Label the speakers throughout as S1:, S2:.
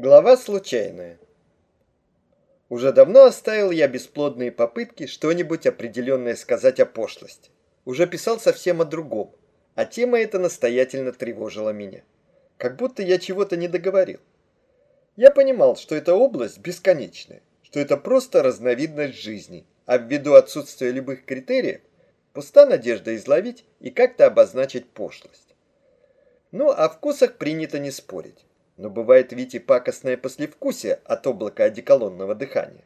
S1: Глава случайная. Уже давно оставил я бесплодные попытки что-нибудь определенное сказать о пошлости. Уже писал совсем о другом, а тема эта настоятельно тревожила меня. Как будто я чего-то не договорил. Я понимал, что эта область бесконечная, что это просто разновидность жизни, а ввиду отсутствия любых критериев, пуста надежда изловить и как-то обозначить пошлость. Ну, о вкусах принято не спорить но бывает ведь и пакостное послевкусие от облака одеколонного дыхания.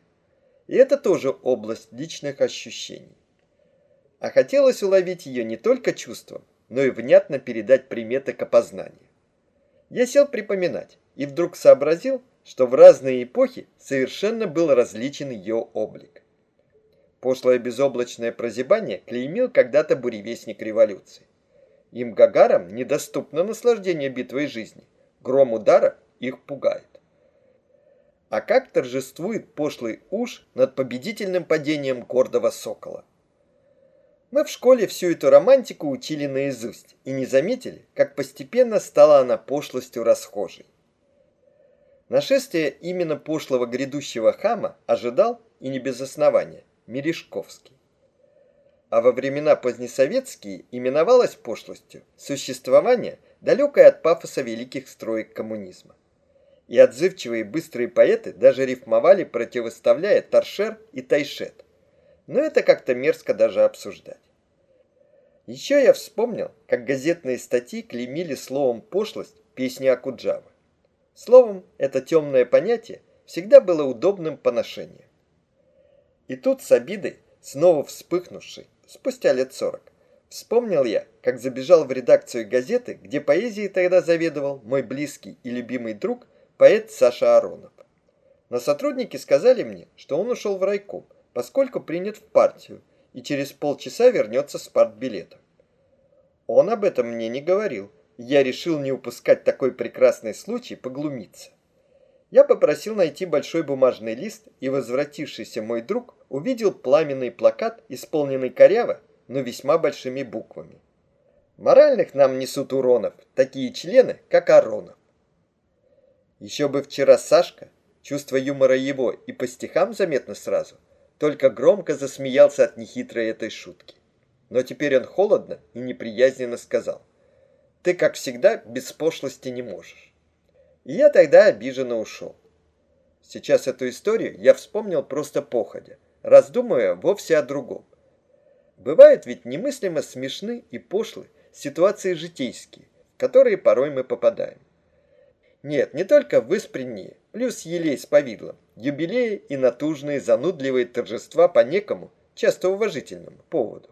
S1: И это тоже область личных ощущений. А хотелось уловить ее не только чувством, но и внятно передать приметы к опознанию. Я сел припоминать и вдруг сообразил, что в разные эпохи совершенно был различен ее облик. Пошлое безоблачное прозябание клеймил когда-то буревестник революции. Им Гагарам недоступно наслаждение битвой жизни, Гром удара их пугает. А как торжествует пошлый уж над победительным падением гордого сокола? Мы в школе всю эту романтику учили наизусть и не заметили, как постепенно стала она пошлостью расхожей. Нашествие именно пошлого грядущего хама ожидал, и не без основания, Мережковский. А во времена позднесоветские именовалось пошлостью существование – далекая от пафоса великих строек коммунизма. И отзывчивые быстрые поэты даже рифмовали, противоставляя торшер и тайшет. Но это как-то мерзко даже обсуждать. Еще я вспомнил, как газетные статьи клеймили словом «пошлость» песни Акуджавы. Словом, это темное понятие всегда было удобным по ношению. И тут с обидой, снова вспыхнувшей, спустя лет сорок, Вспомнил я, как забежал в редакцию газеты, где поэзией тогда заведовал мой близкий и любимый друг, поэт Саша Аронов. Но сотрудники сказали мне, что он ушел в райком, поскольку принят в партию, и через полчаса вернется с партбилетом. Он об этом мне не говорил, и я решил не упускать такой прекрасный случай поглумиться. Я попросил найти большой бумажный лист, и возвратившийся мой друг увидел пламенный плакат, исполненный коряво, но весьма большими буквами. Моральных нам несут уронов такие члены, как Аронов. Еще бы вчера Сашка, чувство юмора его и по стихам заметно сразу, только громко засмеялся от нехитрой этой шутки. Но теперь он холодно и неприязненно сказал, «Ты, как всегда, без пошлости не можешь». И я тогда обиженно ушел. Сейчас эту историю я вспомнил просто походя, раздумывая вовсе о другом. Бывают ведь немыслимо смешны и пошлы ситуации житейские, в которые порой мы попадаем. Нет, не только выспренние, плюс елей с повидлом, юбилеи и натужные занудливые торжества по некому, часто уважительному, поводу.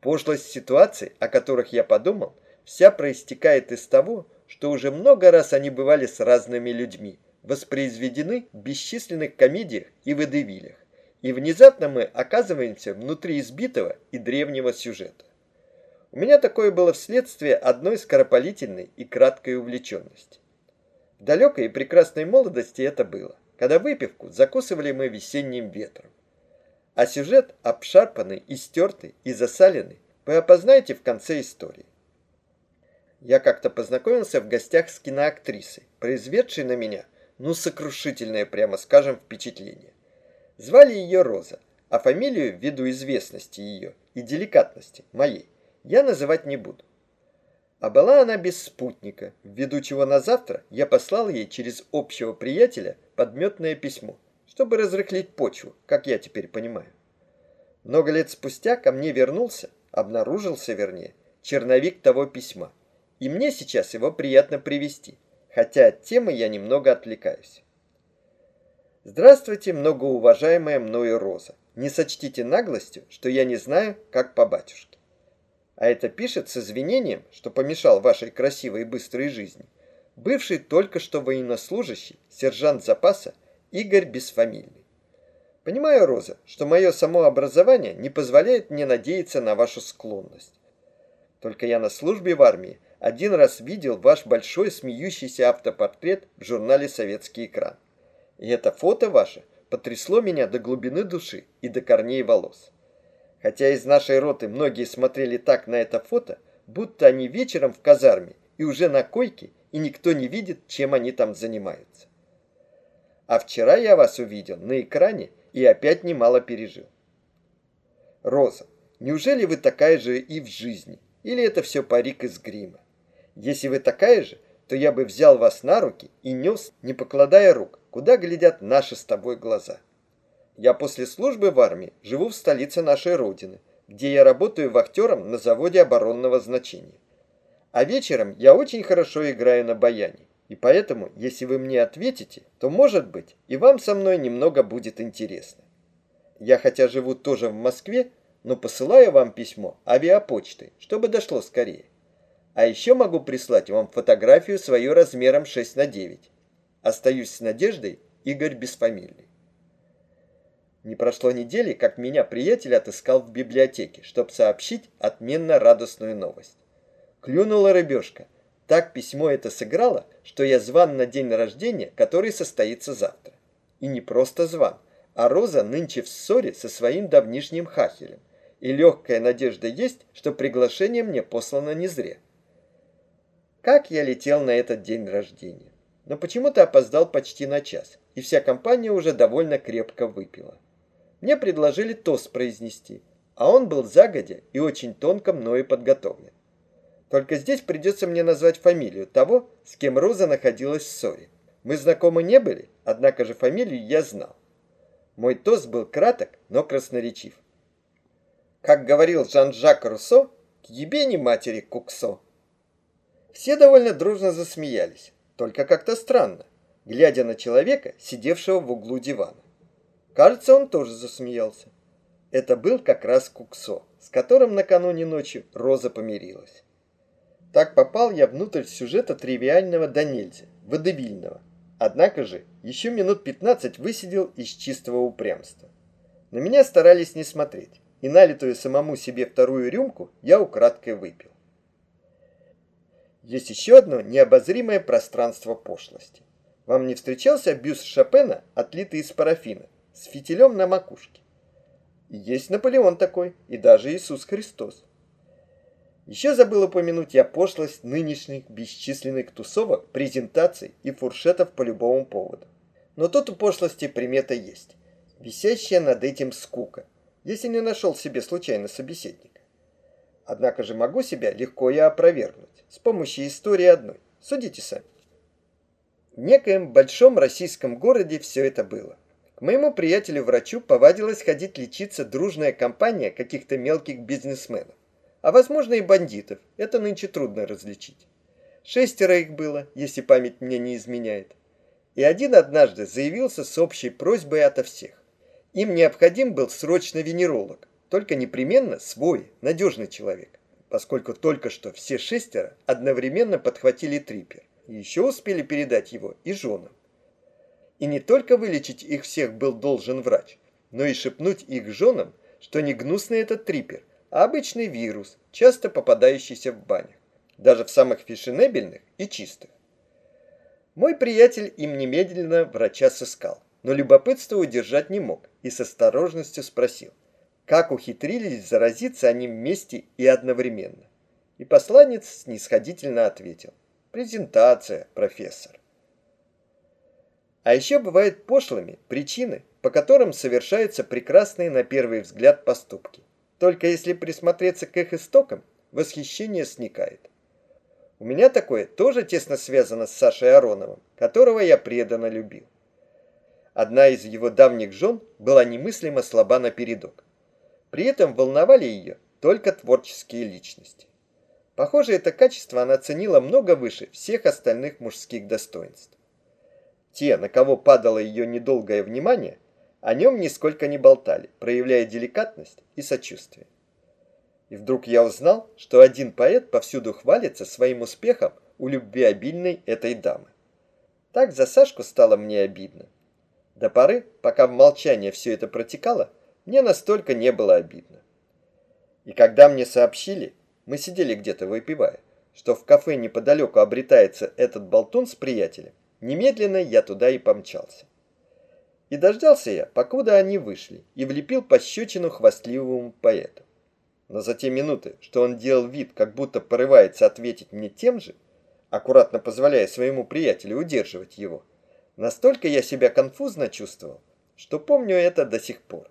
S1: Пошлость ситуаций, о которых я подумал, вся проистекает из того, что уже много раз они бывали с разными людьми, воспроизведены в бесчисленных комедиях и водевилях и внезапно мы оказываемся внутри избитого и древнего сюжета. У меня такое было вследствие одной скоропалительной и краткой увлеченности. В далекой и прекрасной молодости это было, когда выпивку закусывали мы весенним ветром. А сюжет, обшарпанный, истертый и засаленный, вы опознаете в конце истории. Я как-то познакомился в гостях с киноактрисой, произведшей на меня, ну, сокрушительное, прямо скажем, впечатление. Звали ее Роза, а фамилию, ввиду известности ее и деликатности моей, я называть не буду. А была она без спутника, ввиду чего на завтра я послал ей через общего приятеля подметное письмо, чтобы разрыхлить почву, как я теперь понимаю. Много лет спустя ко мне вернулся, обнаружился вернее, черновик того письма, и мне сейчас его приятно привести, хотя от темы я немного отвлекаюсь. Здравствуйте, многоуважаемая мною Роза. Не сочтите наглостью, что я не знаю, как по батюшке. А это пишет с извинением, что помешал вашей красивой и быстрой жизни. Бывший только что военнослужащий, сержант запаса Игорь Бесфамильный. Понимаю, Роза, что мое самообразование не позволяет мне надеяться на вашу склонность. Только я на службе в армии один раз видел ваш большой смеющийся автопортрет в журнале «Советский экран». И это фото ваше потрясло меня до глубины души и до корней волос. Хотя из нашей роты многие смотрели так на это фото, будто они вечером в казарме и уже на койке, и никто не видит, чем они там занимаются. А вчера я вас увидел на экране и опять немало пережил. Роза, неужели вы такая же и в жизни? Или это все парик из грима? Если вы такая же, то я бы взял вас на руки и нес, не покладая рук, куда глядят наши с тобой глаза. Я после службы в армии живу в столице нашей Родины, где я работаю вахтером на заводе оборонного значения. А вечером я очень хорошо играю на баяне. И поэтому, если вы мне ответите, то, может быть, и вам со мной немного будет интересно. Я хотя живу тоже в Москве, но посылаю вам письмо авиапочтой, чтобы дошло скорее. А еще могу прислать вам фотографию свою размером 6 на 9. Остаюсь с надеждой, Игорь Бесфамильный. Не прошло недели, как меня приятель отыскал в библиотеке, чтобы сообщить отменно радостную новость. Клюнула рыбешка. Так письмо это сыграло, что я зван на день рождения, который состоится завтра. И не просто зван, а Роза нынче в ссоре со своим давнишним хахелем. И легкая надежда есть, что приглашение мне послано не зря. Как я летел на этот день рождения. Но почему-то опоздал почти на час, и вся компания уже довольно крепко выпила. Мне предложили тост произнести, а он был загодя и очень тонко мною подготовлен. Только здесь придется мне назвать фамилию того, с кем Роза находилась в ссоре. Мы знакомы не были, однако же фамилию я знал. Мой тост был краток, но красноречив. Как говорил Жан-Жак Руссо, к ебени матери Куксо. Все довольно дружно засмеялись, только как-то странно, глядя на человека, сидевшего в углу дивана. Кажется, он тоже засмеялся. Это был как раз Куксо, с которым накануне ночью Роза помирилась. Так попал я внутрь сюжета тривиального до нельзя, водевильного. Однако же еще минут 15 высидел из чистого упрямства. На меня старались не смотреть, и налитую самому себе вторую рюмку я украдкой выпил. Есть еще одно необозримое пространство пошлости. Вам не встречался бюст Шопена, отлитый из парафина, с фитилем на макушке? Есть Наполеон такой, и даже Иисус Христос. Еще забыл упомянуть я пошлость нынешних бесчисленных тусовок, презентаций и фуршетов по любому поводу. Но тут у пошлости примета есть. Висящая над этим скука, если не нашел себе случайно собеседника. Однако же могу себя легко и опровергнуть с помощью истории одной. Судите сами. В некоем большом российском городе все это было. К моему приятелю-врачу повадилась ходить лечиться дружная компания каких-то мелких бизнесменов. А возможно и бандитов, это нынче трудно различить. Шестеро их было, если память мне не изменяет. И один однажды заявился с общей просьбой ото всех. Им необходим был срочно венеролог, только непременно свой, надежный человек поскольку только что все шестеро одновременно подхватили трипер. И еще успели передать его и женам. И не только вылечить их всех был должен врач, но и шепнуть их женам, что не гнусный этот трипер, а обычный вирус, часто попадающийся в банях, даже в самых фешенебельных и чистых. Мой приятель им немедленно врача сыскал, но любопытство удержать не мог и с осторожностью спросил – как ухитрились заразиться они вместе и одновременно. И посланец снисходительно ответил. Презентация, профессор. А еще бывают пошлыми причины, по которым совершаются прекрасные на первый взгляд поступки. Только если присмотреться к их истокам, восхищение сникает. У меня такое тоже тесно связано с Сашей Ароновым, которого я преданно любил. Одна из его давних жен была немыслимо слаба напередок. При этом волновали ее только творческие личности. Похоже, это качество она ценила много выше всех остальных мужских достоинств. Те, на кого падало ее недолгое внимание, о нем нисколько не болтали, проявляя деликатность и сочувствие. И вдруг я узнал, что один поэт повсюду хвалится своим успехом у любвеобильной этой дамы. Так за Сашку стало мне обидно. До поры, пока в молчании все это протекало, мне настолько не было обидно. И когда мне сообщили, мы сидели где-то выпивая, что в кафе неподалеку обретается этот болтун с приятелем, немедленно я туда и помчался. И дождался я, покуда они вышли, и влепил пощечину хвастливому поэту. Но за те минуты, что он делал вид, как будто порывается ответить мне тем же, аккуратно позволяя своему приятелю удерживать его, Настолько я себя конфузно чувствовал, что помню это до сих пор.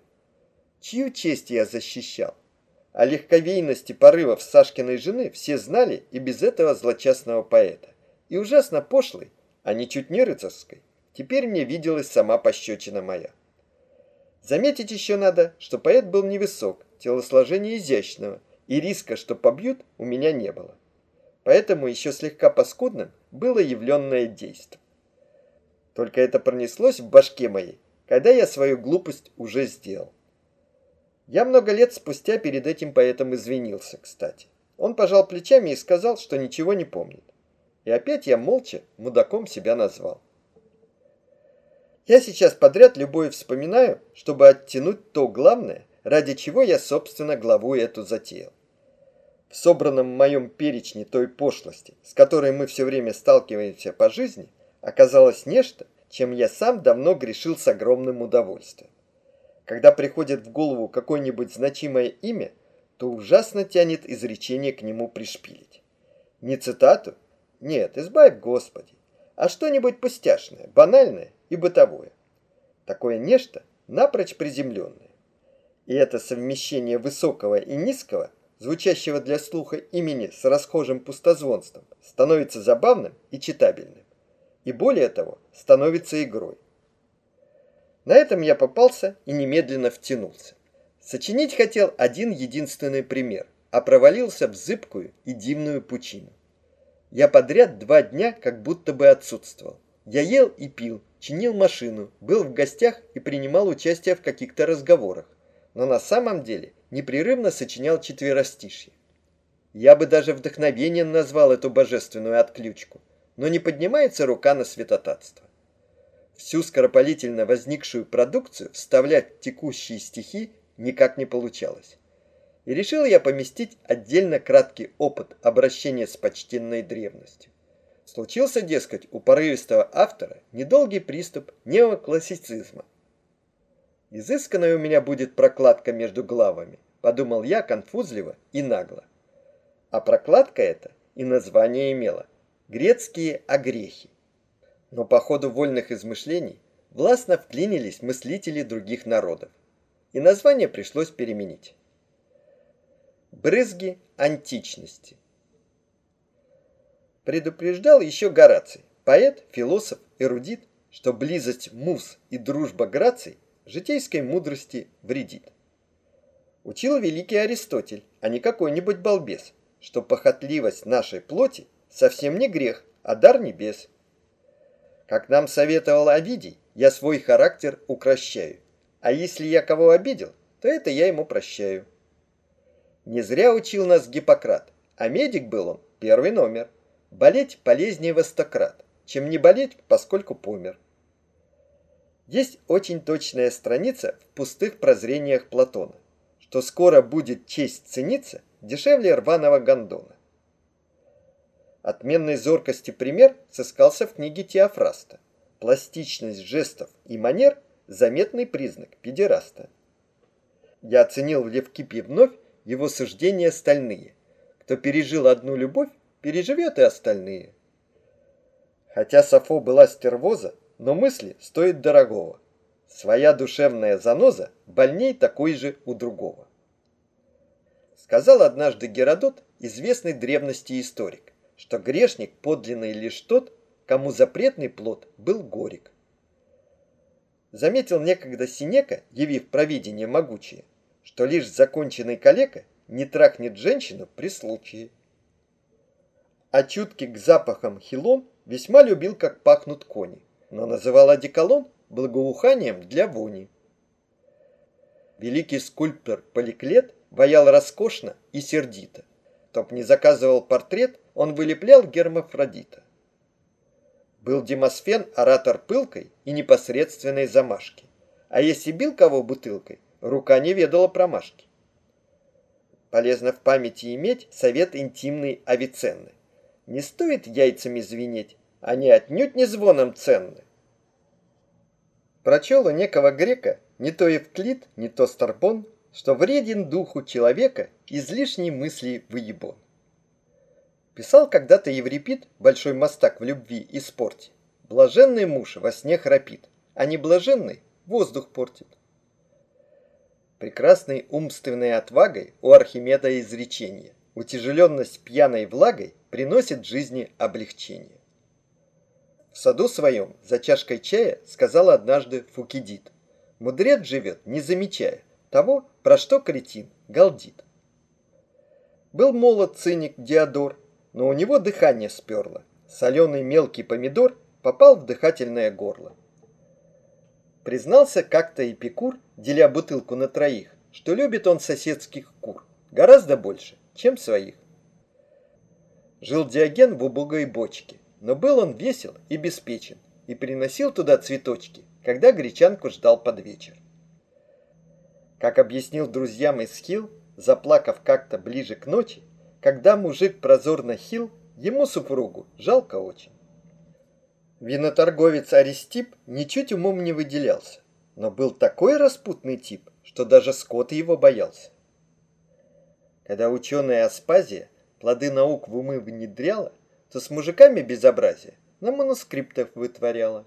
S1: Чью честь я защищал? О легковейности порывов Сашкиной жены все знали и без этого злочастного поэта. И ужасно пошлый, а ничуть не рыцарской, теперь мне виделась сама пощечина моя. Заметить еще надо, что поэт был невысок, телосложение изящного, и риска, что побьют, у меня не было. Поэтому еще слегка паскудным было явленное действо. Только это пронеслось в башке моей, когда я свою глупость уже сделал. Я много лет спустя перед этим поэтом извинился, кстати. Он пожал плечами и сказал, что ничего не помнит. И опять я молча мудаком себя назвал. Я сейчас подряд любое вспоминаю, чтобы оттянуть то главное, ради чего я, собственно, главу эту затеял. В собранном моем перечне той пошлости, с которой мы все время сталкиваемся по жизни, оказалось нечто, чем я сам давно грешил с огромным удовольствием. Когда приходит в голову какое-нибудь значимое имя, то ужасно тянет изречение к нему пришпилить. Не цитату? Нет, избавь Господи. А что-нибудь пустяшное, банальное и бытовое. Такое нечто напрочь приземленное. И это совмещение высокого и низкого, звучащего для слуха имени с расхожим пустозвонством, становится забавным и читабельным. И более того, становится игрой. На этом я попался и немедленно втянулся. Сочинить хотел один единственный пример, а провалился в зыбкую и дивную пучину. Я подряд два дня как будто бы отсутствовал. Я ел и пил, чинил машину, был в гостях и принимал участие в каких-то разговорах, но на самом деле непрерывно сочинял четверостишье. Я бы даже вдохновением назвал эту божественную отключку, но не поднимается рука на святотатство всю скоропалительно возникшую продукцию вставлять в текущие стихи никак не получалось. И решил я поместить отдельно краткий опыт обращения с почтенной древностью. Случился, дескать, у порывистого автора недолгий приступ неоклассицизма. Изысканная у меня будет прокладка между главами, подумал я конфузливо и нагло. А прокладка эта и название имела – грецкие огрехи. Но по ходу вольных измышлений властно вклинились мыслители других народов, и название пришлось переменить. Брызги античности. Предупреждал еще Гораций, поэт, философ, эрудит, что близость муз и дружба граций житейской мудрости вредит. Учил великий Аристотель, а не какой-нибудь балбес, что похотливость нашей плоти совсем не грех, а дар небес. Как нам советовал Овидий, я свой характер укращаю. А если я кого обидел, то это я ему прощаю. Не зря учил нас Гиппократ, а медик был он первый номер. Болеть полезнее во стократ, чем не болеть, поскольку помер. Есть очень точная страница в пустых прозрениях Платона, что скоро будет честь цениться дешевле рваного гондона. Отменной зоркости пример сыскался в книге Теофраста. Пластичность жестов и манер – заметный признак педераста. Я оценил в Левкипе вновь его суждения стальные. Кто пережил одну любовь, переживет и остальные. Хотя Сафо была стервоза, но мысли стоит дорогого. Своя душевная заноза больней такой же у другого. Сказал однажды Геродот, известный древности историк что грешник подлинный лишь тот, кому запретный плод был горек. Заметил некогда Синека, явив провидение могучее, что лишь законченный калека не трахнет женщину при случае. А чуткий к запахам Хилон весьма любил, как пахнут кони, но называл одеколон благоуханием для вони. Великий скульптор Поликлет боял роскошно и сердито. Топ не заказывал портрет, он вылеплял гермафродита. Был Демосфен оратор пылкой и непосредственной замашки. А если бил кого бутылкой, рука не ведала промашки. Полезно в памяти иметь совет интимный Авиценны. Не стоит яйцами звенеть, они отнюдь не звоном ценны. Прочел у некого грека не то Евклид, не то Старбон, что вреден духу человека излишней мысли выебон. Писал когда-то Еврипид, большой мастак в любви и спорте. Блаженный муж во сне храпит, а не блаженный воздух портит. Прекрасной умственной отвагой у Архимеда изречение. Утяжеленность пьяной влагой приносит жизни облегчение. В саду своем за чашкой чая сказал однажды Фукидид. Мудрец живет, не замечая того, про что кретин галдит. Был молод циник Диодор, но у него дыхание сперло. Соленый мелкий помидор попал в дыхательное горло. Признался как-то Эпикур, деля бутылку на троих, что любит он соседских кур гораздо больше, чем своих. Жил Диоген в убогой бочке, но был он весел и беспечен, и приносил туда цветочки, когда гречанку ждал под вечер. Как объяснил друзьям Исхил, заплакав как-то ближе к ночи, когда мужик прозорно хил, ему супругу жалко очень. Виноторговец Аристип ничуть умом не выделялся, но был такой распутный тип, что даже скот его боялся. Когда ученая Аспазия плоды наук в умы внедряла, то с мужиками безобразие на манускриптах вытворяла.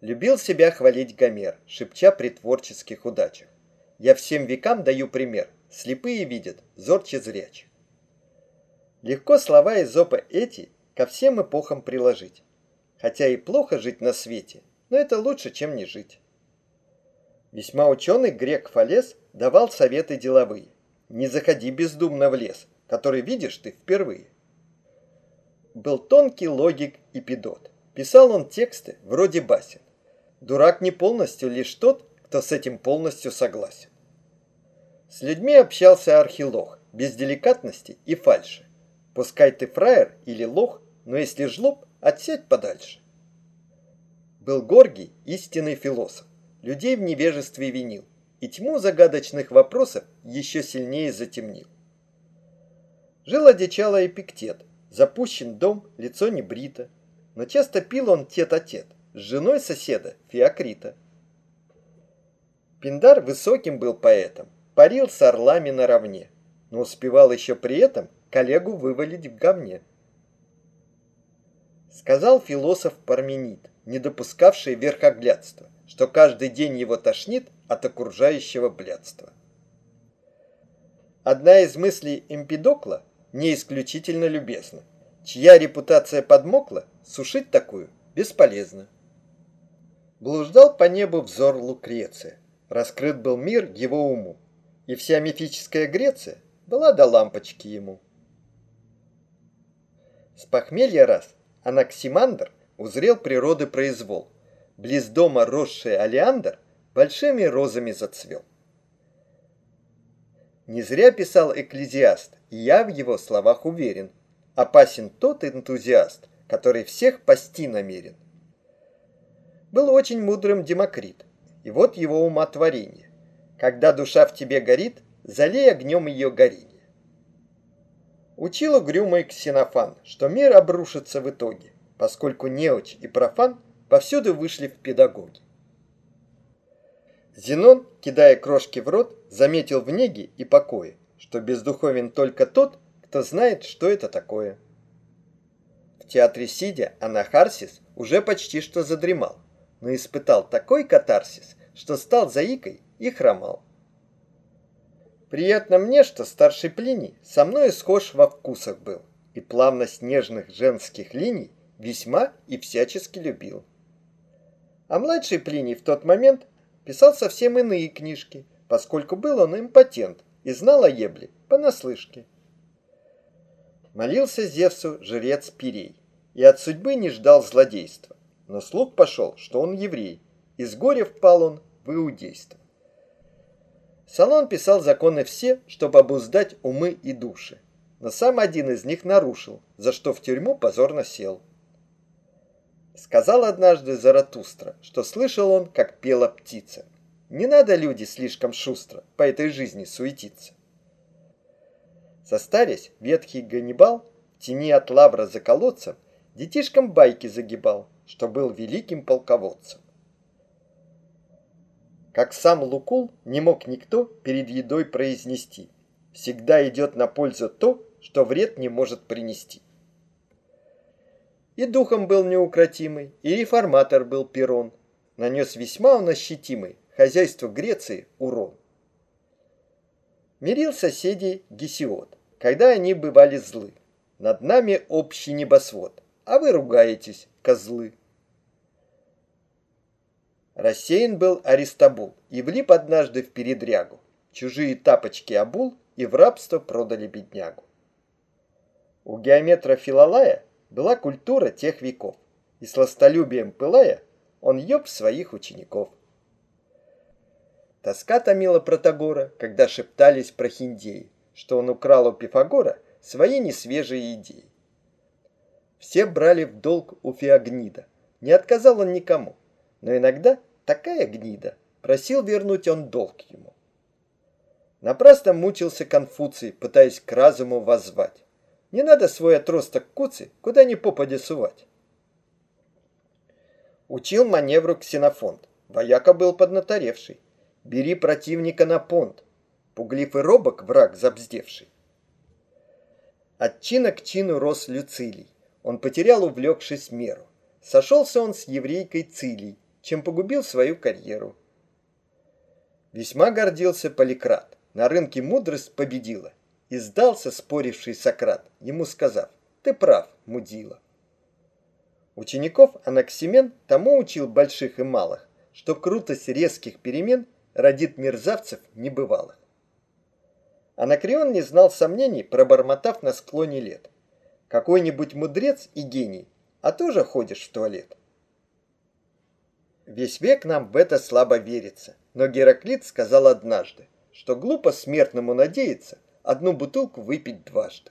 S1: Любил себя хвалить Гомер, шепча при творческих удачах. Я всем векам даю пример, слепые видят, зорче зрячих. Легко слова из опа эти ко всем эпохам приложить. Хотя и плохо жить на свете, но это лучше, чем не жить. Весьма ученый грек Фалес давал советы деловые. Не заходи бездумно в лес, который видишь ты впервые. Был тонкий логик и педот. Писал он тексты вроде басен. Дурак не полностью лишь тот, кто с этим полностью согласен. С людьми общался архилох, без деликатности и фальши. Пускай ты фраер или лох, но если жлоб, отсядь подальше. Был Горгий истинный философ, людей в невежестве винил, и тьму загадочных вопросов еще сильнее затемнил. Жил одичало Эпиктет, запущен дом, лицо не брито, но часто пил он тет-а-тет -тет, с женой соседа Феокрита. Пиндар высоким был поэтом, парил с орлами наравне, но успевал еще при этом коллегу вывалить в говне. Сказал философ Парменид, не допускавший верхоглядства, что каждый день его тошнит от окружающего блядства. Одна из мыслей Эмпидокла не исключительно любезна. Чья репутация подмокла, сушить такую бесполезно. Блуждал по небу взор Лукреция. Раскрыт был мир его уму, и вся мифическая Греция была до лампочки ему. С похмелья раз Анаксимандр узрел природы произвол. Близ дома росший олеандр большими розами зацвел. Не зря писал экклезиаст, и я в его словах уверен. Опасен тот энтузиаст, который всех пасти намерен. Был очень мудрым Демокрит, и вот его умотворение. Когда душа в тебе горит, залей огнем ее горение. Учил угрюмый Ксенофан, что мир обрушится в итоге, поскольку неуч и профан повсюду вышли в педагоги. Зенон, кидая крошки в рот, заметил в неге и покое, что бездуховен только тот, кто знает, что это такое. В театре сидя, Анахарсис уже почти что задремал, но испытал такой катарсис, что стал заикой и хромал. Приятно мне, что старший Плиний со мной схож во вкусах был, и плавность нежных женских линий весьма и всячески любил. А младший Плиний в тот момент писал совсем иные книжки, поскольку был он импотент и знал о ебле понаслышке. Молился Зевсу жрец Пирей, и от судьбы не ждал злодейства, но слух пошел, что он еврей, и с горя впал он в иудейство. Салон писал законы все, чтобы обуздать умы и души. Но сам один из них нарушил, за что в тюрьму позорно сел. Сказал однажды Заратустра, что слышал он, как пела птица. Не надо, люди, слишком шустро по этой жизни суетиться. Состарясь, ветхий Ганнибал тени от лавра за колодцем детишкам байки загибал, что был великим полководцем. Как сам Лукул не мог никто перед едой произнести. Всегда идет на пользу то, что вред не может принести. И духом был неукротимый, и реформатор был Перон. Нанес весьма он ощутимый хозяйству Греции урон. Мирил соседей Гесиод, когда они бывали злы. Над нами общий небосвод, а вы ругаетесь, козлы. Рассеян был Аристабул и влип однажды в передрягу. Чужие тапочки обул и в рабство продали беднягу. У геометра Филолая была культура тех веков, и сластолюбием пылая, он еб своих учеников. Тоска томила Протагора, когда шептались про хиндеи, что он украл у Пифагора свои несвежие идеи. Все брали в долг у Феогнида, не отказал он никому, но иногда такая гнида, просил вернуть он долг ему. Напрасно мучился Конфуций, пытаясь к разуму воззвать. Не надо свой отросток куцы куда ни попадя сувать. Учил маневру Ксенофонт, вояка был поднаторевший. Бери противника на понт. Пуглив и робок враг забздевший. От чина к чину рос Люцилий. Он потерял, увлекшись меру. Сошелся он с еврейкой Цилий, чем погубил свою карьеру. Весьма гордился Поликрат. На рынке мудрость победила. И сдался споривший Сократ, ему сказав, «Ты прав, мудила». Учеников Анаксимен тому учил больших и малых, что крутость резких перемен – родит мерзавцев небывалых. Анакреон не знал сомнений, пробормотав на склоне лет. Какой-нибудь мудрец и гений, а тоже ходишь в туалет. Весь век нам в это слабо верится, но Гераклит сказал однажды, что глупо смертному надеяться одну бутылку выпить дважды.